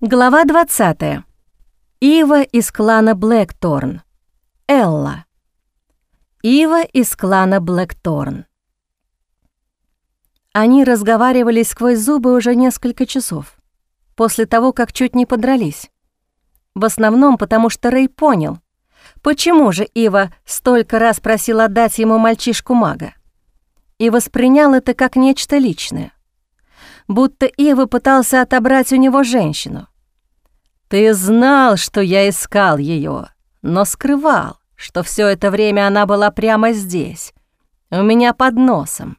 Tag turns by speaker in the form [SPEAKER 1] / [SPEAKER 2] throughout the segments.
[SPEAKER 1] Глава 20. Ива из клана Блэкторн. Элла. Ива из клана Блэкторн. Они разговаривали сквозь зубы уже несколько часов, после того, как чуть не подрались. В основном потому, что Рэй понял, почему же Ива столько раз просил отдать ему мальчишку-мага, и воспринял это как нечто личное будто Ива пытался отобрать у него женщину. «Ты знал, что я искал ее, но скрывал, что все это время она была прямо здесь, у меня под носом.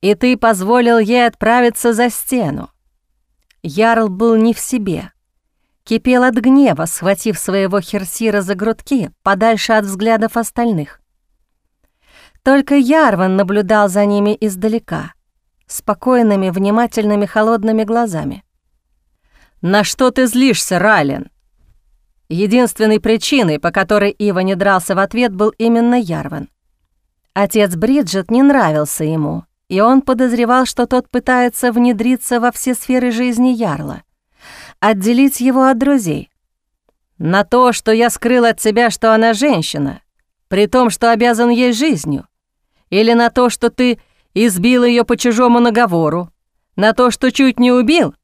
[SPEAKER 1] И ты позволил ей отправиться за стену». Ярл был не в себе. Кипел от гнева, схватив своего херсира за грудки подальше от взглядов остальных. Только Ярван наблюдал за ними издалека — спокойными, внимательными, холодными глазами. «На что ты злишься, Райлен?» Единственной причиной, по которой Ива не дрался в ответ, был именно Ярван. Отец Бриджит не нравился ему, и он подозревал, что тот пытается внедриться во все сферы жизни Ярла, отделить его от друзей. На то, что я скрыл от себя, что она женщина, при том, что обязан ей жизнью, или на то, что ты Избил ее по чужому наговору. На то, что чуть не убил?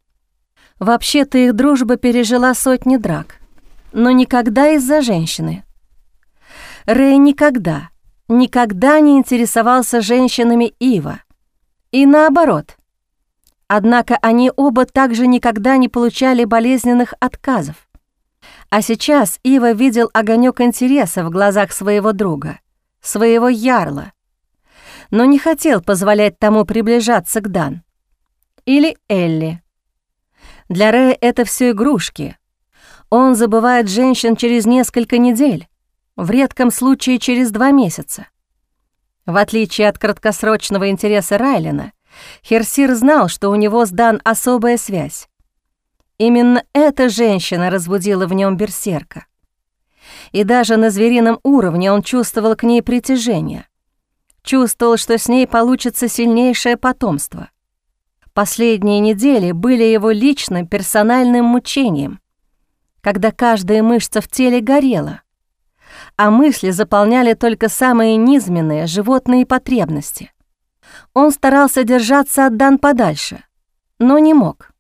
[SPEAKER 1] Вообще-то их дружба пережила сотни драк. Но никогда из-за женщины. Рэй никогда, никогда не интересовался женщинами Ива. И наоборот. Однако они оба также никогда не получали болезненных отказов. А сейчас Ива видел огонек интереса в глазах своего друга, своего ярла, но не хотел позволять тому приближаться к Дан. Или Элли. Для Рэя это все игрушки. Он забывает женщин через несколько недель, в редком случае через два месяца. В отличие от краткосрочного интереса Райлина, Херсир знал, что у него с Дан особая связь. Именно эта женщина разбудила в нем берсерка. И даже на зверином уровне он чувствовал к ней притяжение. Чувствовал, что с ней получится сильнейшее потомство. Последние недели были его личным персональным мучением, когда каждая мышца в теле горела, а мысли заполняли только самые низменные животные потребности. Он старался держаться от Дан подальше, но не мог.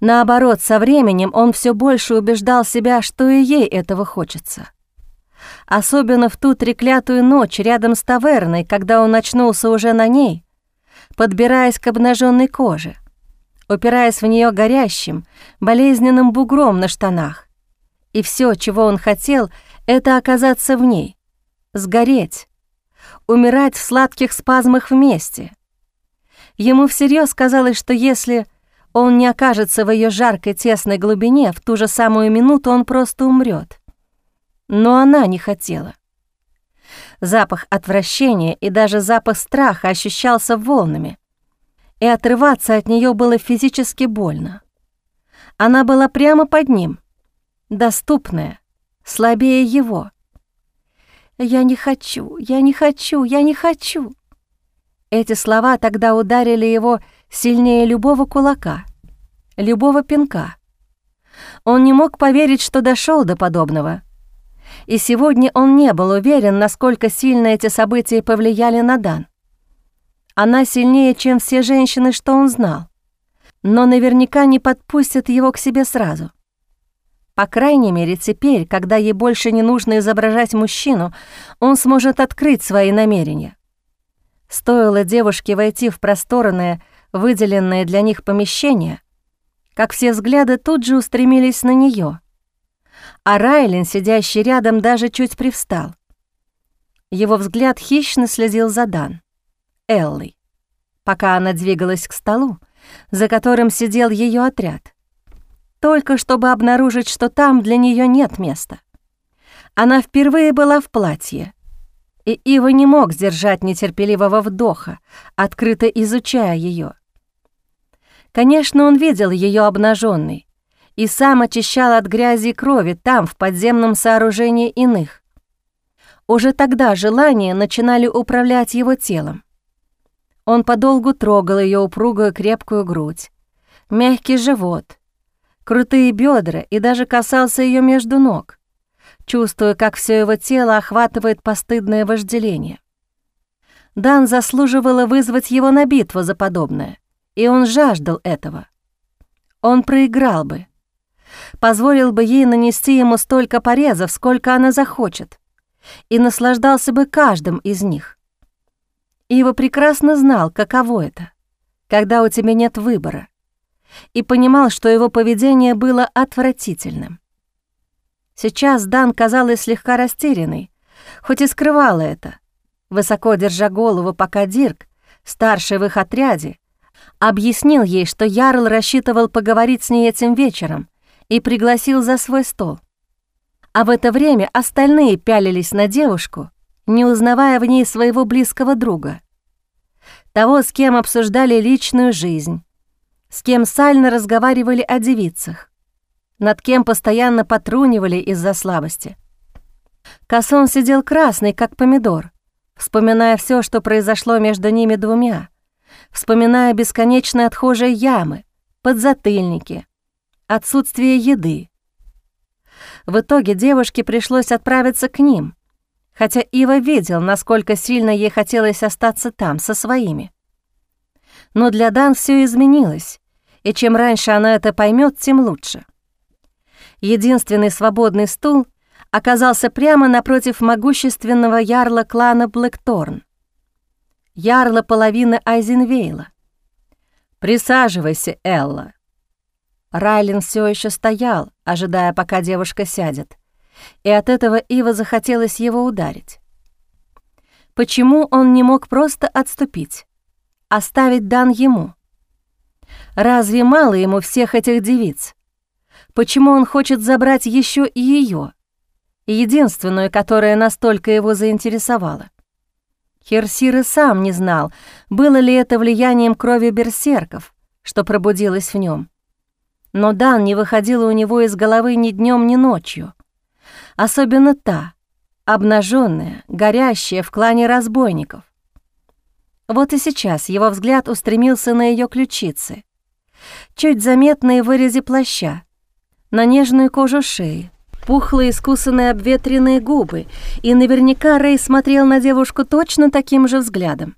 [SPEAKER 1] Наоборот, со временем он все больше убеждал себя, что и ей этого хочется особенно в ту треклятую ночь рядом с таверной, когда он очнулся уже на ней, подбираясь к обнаженной коже, упираясь в нее горящим, болезненным бугром на штанах. И все, чего он хотел, это оказаться в ней, сгореть, умирать в сладких спазмах вместе. Ему всерьез казалось, что если он не окажется в ее жаркой тесной глубине, в ту же самую минуту он просто умрет но она не хотела. Запах отвращения и даже запах страха ощущался волнами, и отрываться от нее было физически больно. Она была прямо под ним, доступная, слабее его. «Я не хочу, я не хочу, я не хочу». Эти слова тогда ударили его сильнее любого кулака, любого пинка. Он не мог поверить, что дошел до подобного — и сегодня он не был уверен, насколько сильно эти события повлияли на Дан. Она сильнее, чем все женщины, что он знал, но наверняка не подпустит его к себе сразу. По крайней мере, теперь, когда ей больше не нужно изображать мужчину, он сможет открыть свои намерения. Стоило девушке войти в просторное, выделенное для них помещение, как все взгляды тут же устремились на нее — а Райлин, сидящий рядом, даже чуть привстал. Его взгляд хищно следил за Дан, Эллой, пока она двигалась к столу, за которым сидел ее отряд, только чтобы обнаружить, что там для нее нет места. Она впервые была в платье, и Ива не мог сдержать нетерпеливого вдоха, открыто изучая ее. Конечно, он видел ее обнаженной, и сам очищал от грязи и крови там, в подземном сооружении иных. Уже тогда желания начинали управлять его телом. Он подолгу трогал ее упругую крепкую грудь, мягкий живот, крутые бедра и даже касался ее между ног, чувствуя, как все его тело охватывает постыдное вожделение. Дан заслуживало вызвать его на битву за подобное, и он жаждал этого. Он проиграл бы, позволил бы ей нанести ему столько порезов, сколько она захочет, и наслаждался бы каждым из них. Ива прекрасно знал, каково это, когда у тебя нет выбора, и понимал, что его поведение было отвратительным. Сейчас Дан казалась слегка растерянной, хоть и скрывала это, высоко держа голову, пока Дирк, старший в их отряде, объяснил ей, что Ярл рассчитывал поговорить с ней этим вечером и пригласил за свой стол. А в это время остальные пялились на девушку, не узнавая в ней своего близкого друга. Того, с кем обсуждали личную жизнь, с кем сально разговаривали о девицах, над кем постоянно потрунивали из-за слабости. Кассон сидел красный, как помидор, вспоминая все, что произошло между ними двумя, вспоминая бесконечные отхожие ямы, подзатыльники, отсутствие еды. В итоге девушке пришлось отправиться к ним, хотя Ива видел, насколько сильно ей хотелось остаться там, со своими. Но для Дан все изменилось, и чем раньше она это поймет, тем лучше. Единственный свободный стул оказался прямо напротив могущественного ярла клана Блэкторн. Ярла половины Айзенвейла. «Присаживайся, Элла». Райлин все еще стоял, ожидая, пока девушка сядет, и от этого Ива захотелось его ударить. Почему он не мог просто отступить, оставить дан ему? Разве мало ему всех этих девиц? Почему он хочет забрать еще и ее? единственную, которая настолько его заинтересовала. Херсир и сам не знал, было ли это влиянием крови берсерков, что пробудилось в нем. Но Дан не выходила у него из головы ни днем, ни ночью. Особенно та, обнаженная, горящая в клане разбойников. Вот и сейчас его взгляд устремился на ее ключицы, чуть заметные в вырезе плаща, на нежную кожу шеи, пухлые, искусанные, обветренные губы, и наверняка Рэй смотрел на девушку точно таким же взглядом.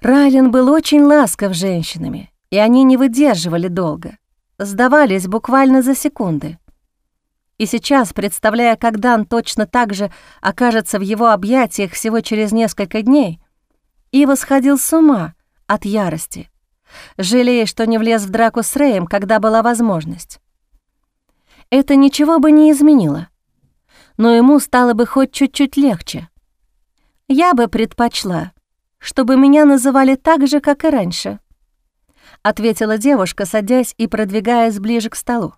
[SPEAKER 1] Райлен был очень ласков с женщинами, и они не выдерживали долго, сдавались буквально за секунды. И сейчас, представляя, как Дан точно так же окажется в его объятиях всего через несколько дней, Ива сходил с ума от ярости, жалея, что не влез в драку с Рэем, когда была возможность это ничего бы не изменило. Но ему стало бы хоть чуть-чуть легче. Я бы предпочла, чтобы меня называли так же, как и раньше, ответила девушка, садясь и продвигаясь ближе к столу.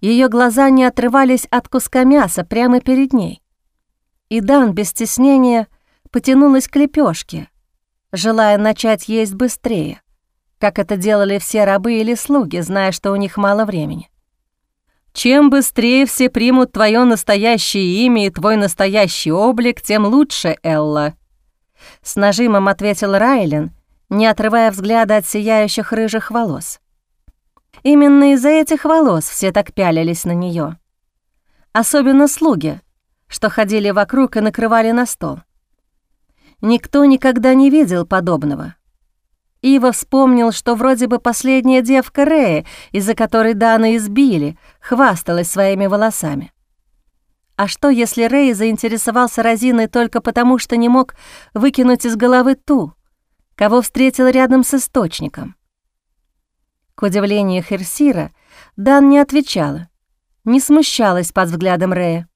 [SPEAKER 1] Ее глаза не отрывались от куска мяса прямо перед ней. И Дан без стеснения потянулась к лепешке, желая начать есть быстрее, как это делали все рабы или слуги, зная, что у них мало времени. Чем быстрее все примут твое настоящее имя и твой настоящий облик, тем лучше, Элла». С нажимом ответил Райлен, не отрывая взгляда от сияющих рыжих волос. Именно из-за этих волос все так пялились на нее. Особенно слуги, что ходили вокруг и накрывали на стол. Никто никогда не видел подобного. Ива вспомнил, что вроде бы последняя девка Рея, из-за которой Дана избили, хвасталась своими волосами. А что, если Рэй заинтересовался Розиной только потому, что не мог выкинуть из головы ту, кого встретил рядом с источником? К удивлению Херсира, Дан не отвечала, не смущалась под взглядом Рэя.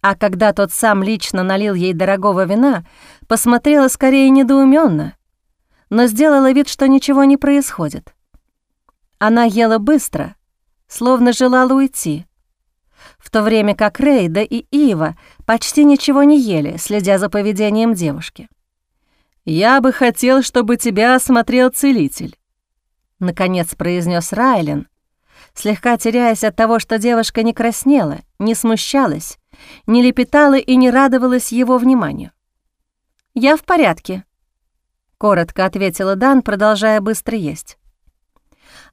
[SPEAKER 1] А когда тот сам лично налил ей дорогого вина, посмотрела скорее недоуменно, но сделала вид, что ничего не происходит. Она ела быстро, словно желала уйти, в то время как Рейда и Ива почти ничего не ели, следя за поведением девушки. «Я бы хотел, чтобы тебя осмотрел целитель», — наконец произнес Райлен, слегка теряясь от того, что девушка не краснела, не смущалась, не лепетала и не радовалась его вниманию. «Я в порядке», — коротко ответила Дан, продолжая быстро есть.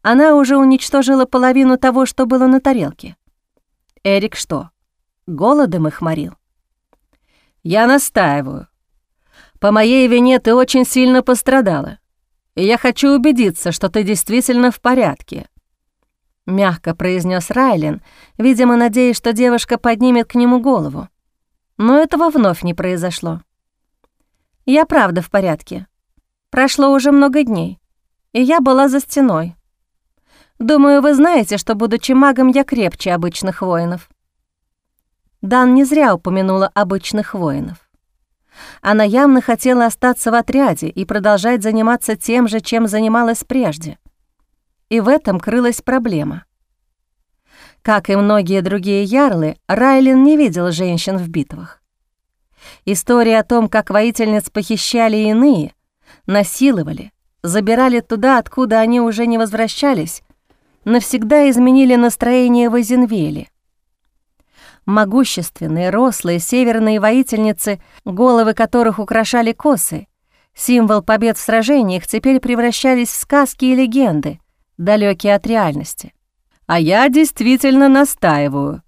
[SPEAKER 1] она уже уничтожила половину того, что было на тарелке. Эрик что, голодом их морил? Я настаиваю. По моей вине ты очень сильно пострадала, и я хочу убедиться, что ты действительно в порядке. Мягко произнес Райлин, видимо, надеясь, что девушка поднимет к нему голову. Но этого вновь не произошло. Я правда в порядке. Прошло уже много дней, и я была за стеной. Думаю, вы знаете, что, будучи магом, я крепче обычных воинов. Дан не зря упомянула обычных воинов. Она явно хотела остаться в отряде и продолжать заниматься тем же, чем занималась прежде. И в этом крылась проблема. Как и многие другие ярлы, Райлин не видел женщин в битвах. История о том, как воительниц похищали иные, насиловали, забирали туда, откуда они уже не возвращались, навсегда изменили настроение в Эзенвеле. Могущественные, рослые северные воительницы, головы которых украшали косы, символ побед в сражениях, теперь превращались в сказки и легенды, далекие от реальности. А я действительно настаиваю.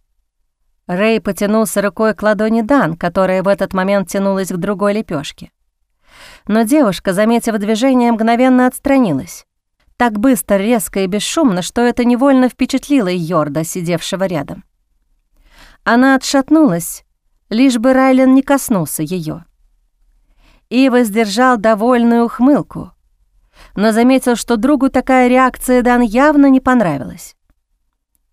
[SPEAKER 1] Рэй потянулся рукой к ладони Дан, которая в этот момент тянулась к другой лепешке. Но девушка, заметив движение, мгновенно отстранилась. Так быстро, резко и бесшумно, что это невольно впечатлило Йорда, сидевшего рядом. Она отшатнулась, лишь бы Райлен не коснулся ее. Ива сдержал довольную ухмылку, но заметил, что другу такая реакция Дан явно не понравилась.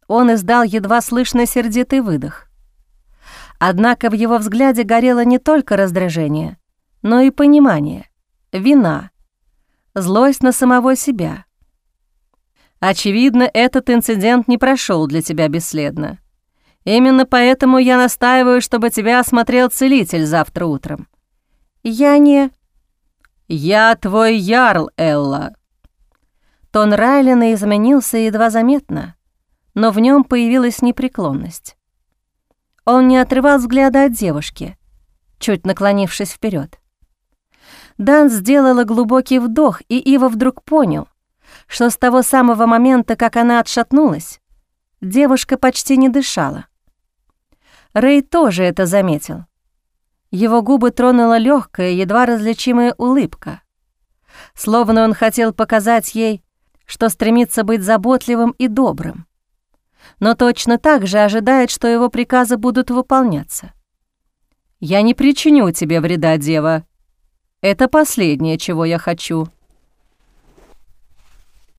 [SPEAKER 1] Он издал едва слышный сердитый выдох. Однако в его взгляде горело не только раздражение, но и понимание, вина, злость на самого себя. Очевидно, этот инцидент не прошел для тебя бесследно. Именно поэтому я настаиваю, чтобы тебя осмотрел целитель завтра утром. Я не... Я твой ярл, Элла. Тон Райлина изменился едва заметно, но в нем появилась непреклонность. Он не отрывал взгляда от девушки, чуть наклонившись вперед. Дан сделала глубокий вдох, и Ива вдруг понял, что с того самого момента, как она отшатнулась, девушка почти не дышала. Рэй тоже это заметил. Его губы тронула легкая, едва различимая улыбка. Словно он хотел показать ей, что стремится быть заботливым и добрым. Но точно так же ожидает, что его приказы будут выполняться. «Я не причиню тебе вреда, дева. Это последнее, чего я хочу».